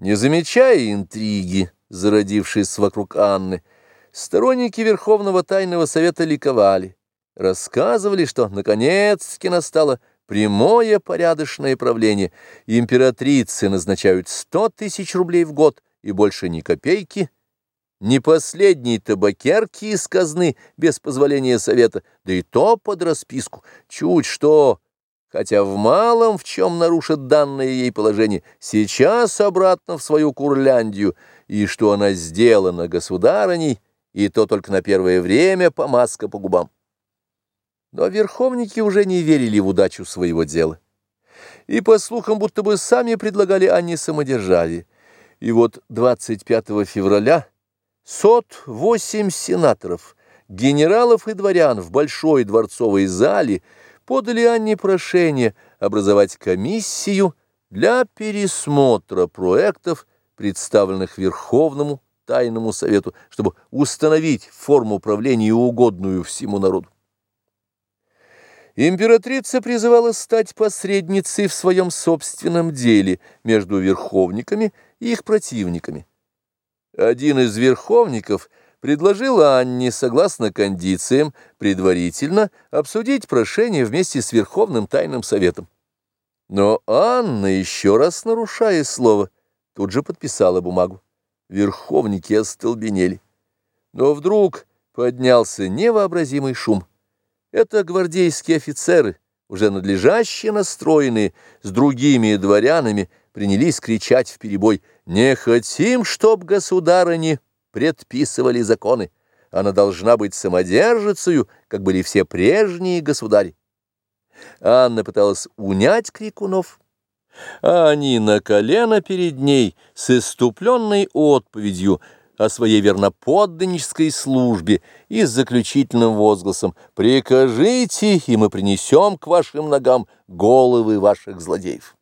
Не замечая интриги, зародившиеся вокруг Анны, сторонники Верховного Тайного Совета ликовали, рассказывали, что наконец-таки настало прямое порядочное правление, императрицы назначают сто тысяч рублей в год и больше ни копейки, ни последней табакерки из казны без позволения совета, да и то под расписку, чуть что хотя в малом, в чем нарушит данное ей положение, сейчас обратно в свою Курляндию, и что она сделана государыней, и то только на первое время помазка по губам. Но верховники уже не верили в удачу своего дела. И, по слухам, будто бы сами предлагали Анне самодержавие. И вот 25 февраля сот восемь сенаторов, генералов и дворян в большой дворцовой зале – подали Анне прошение образовать комиссию для пересмотра проектов, представленных Верховному Тайному Совету, чтобы установить форму правления угодную всему народу. Императрица призывала стать посредницей в своем собственном деле между верховниками и их противниками. Один из верховников – предложила Анне, согласно кондициям, предварительно обсудить прошение вместе с Верховным Тайным Советом. Но Анна, еще раз нарушая слово, тут же подписала бумагу. Верховники остолбенели. Но вдруг поднялся невообразимый шум. Это гвардейские офицеры, уже надлежаще настроенные, с другими дворянами, принялись кричать вперебой «Не хотим, чтоб государыни...» предписывали законы. Она должна быть самодержицею, как были все прежние государи. Анна пыталась унять крикунов, а они на колено перед ней с иступленной отповедью о своей верноподданнической службе и с заключительным возгласом «Прикажите, и мы принесем к вашим ногам головы ваших злодеев».